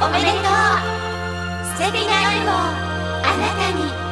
おめでとう。素敵な夜をあなたに「